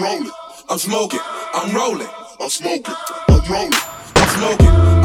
rolling, I'm smoking, I'm rolling, I'm smoking, I'm rolling, I'm smoking.